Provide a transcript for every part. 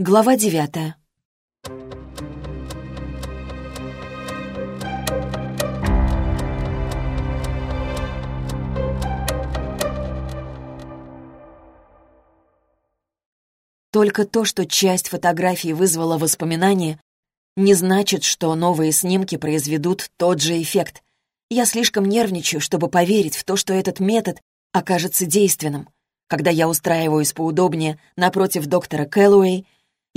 Глава девятая. Только то, что часть фотографий вызвала воспоминания, не значит, что новые снимки произведут тот же эффект. Я слишком нервничаю, чтобы поверить в то, что этот метод окажется действенным. Когда я устраиваюсь поудобнее напротив доктора Кэллоуэй,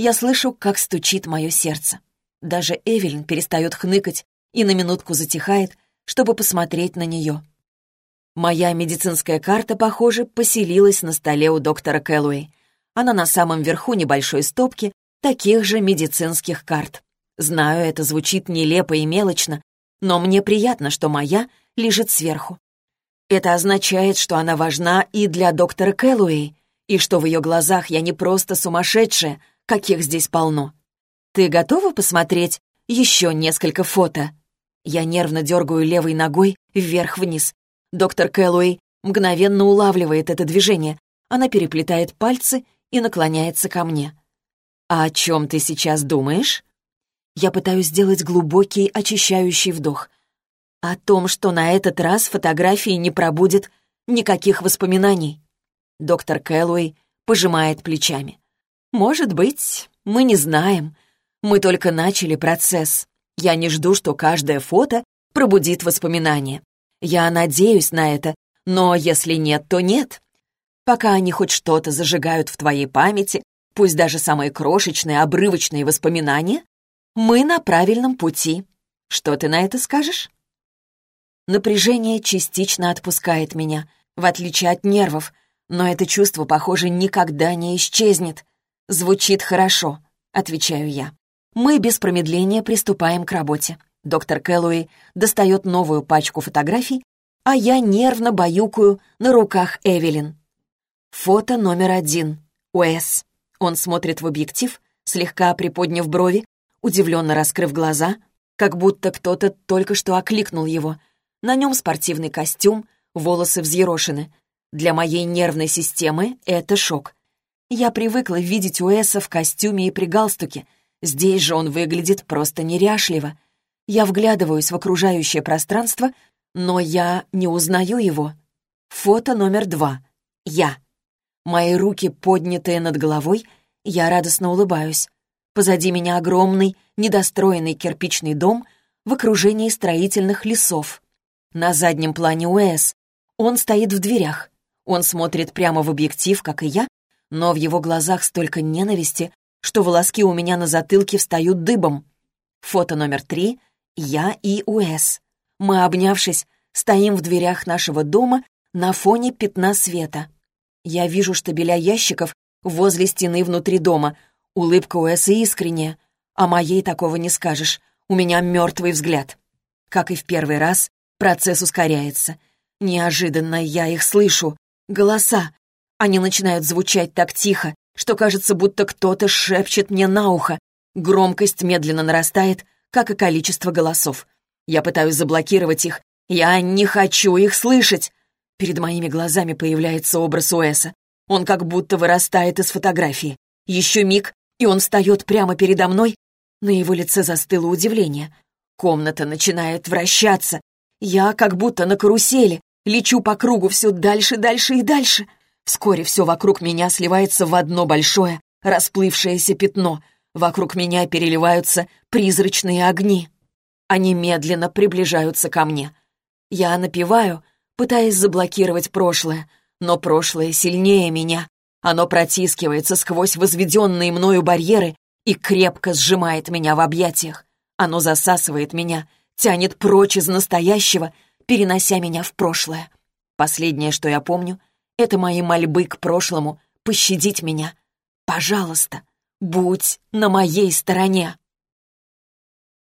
я слышу, как стучит мое сердце. Даже Эвелин перестает хныкать и на минутку затихает, чтобы посмотреть на нее. Моя медицинская карта, похоже, поселилась на столе у доктора Кэллоуэй. Она на самом верху небольшой стопки таких же медицинских карт. Знаю, это звучит нелепо и мелочно, но мне приятно, что моя лежит сверху. Это означает, что она важна и для доктора Кэллоуэй, и что в ее глазах я не просто сумасшедшая, каких здесь полно. Ты готова посмотреть еще несколько фото? Я нервно дергаю левой ногой вверх-вниз. Доктор Кэллоуэй мгновенно улавливает это движение. Она переплетает пальцы и наклоняется ко мне. «А о чем ты сейчас думаешь?» Я пытаюсь сделать глубокий очищающий вдох. О том, что на этот раз фотографии не пробудет никаких воспоминаний. Доктор Кэллоуэй пожимает плечами. «Может быть, мы не знаем. Мы только начали процесс. Я не жду, что каждое фото пробудит воспоминания. Я надеюсь на это, но если нет, то нет. Пока они хоть что-то зажигают в твоей памяти, пусть даже самые крошечные, обрывочные воспоминания, мы на правильном пути. Что ты на это скажешь? Напряжение частично отпускает меня, в отличие от нервов, но это чувство, похоже, никогда не исчезнет. Звучит хорошо, отвечаю я. Мы без промедления приступаем к работе. Доктор Кэллоуи достает новую пачку фотографий, а я нервно баюкаю на руках Эвелин. Фото номер один. Уэс. Он смотрит в объектив, слегка приподняв брови, удивленно раскрыв глаза, как будто кто-то только что окликнул его. На нем спортивный костюм, волосы взъерошены. Для моей нервной системы это шок. Я привыкла видеть Уэса в костюме и при галстуке. Здесь же он выглядит просто неряшливо. Я вглядываюсь в окружающее пространство, но я не узнаю его. Фото номер два. Я. Мои руки поднятые над головой, я радостно улыбаюсь. Позади меня огромный, недостроенный кирпичный дом в окружении строительных лесов. На заднем плане Уэс. Он стоит в дверях. Он смотрит прямо в объектив, как и я, но в его глазах столько ненависти, что волоски у меня на затылке встают дыбом. Фото номер три — я и Уэс. Мы, обнявшись, стоим в дверях нашего дома на фоне пятна света. Я вижу штабеля ящиков возле стены внутри дома — Улыбка Уэса искренняя. а моей такого не скажешь. У меня мертвый взгляд. Как и в первый раз, процесс ускоряется. Неожиданно я их слышу. Голоса. Они начинают звучать так тихо, что кажется, будто кто-то шепчет мне на ухо. Громкость медленно нарастает, как и количество голосов. Я пытаюсь заблокировать их. Я не хочу их слышать. Перед моими глазами появляется образ Уэса. Он как будто вырастает из фотографии. Еще миг, и он встает прямо передо мной. На его лице застыло удивление. Комната начинает вращаться. Я как будто на карусели, лечу по кругу все дальше, дальше и дальше. Вскоре все вокруг меня сливается в одно большое, расплывшееся пятно. Вокруг меня переливаются призрачные огни. Они медленно приближаются ко мне. Я напеваю, пытаясь заблокировать прошлое, но прошлое сильнее меня. Оно протискивается сквозь возведенные мною барьеры и крепко сжимает меня в объятиях. Оно засасывает меня, тянет прочь из настоящего, перенося меня в прошлое. Последнее, что я помню, это мои мольбы к прошлому пощадить меня. Пожалуйста, будь на моей стороне.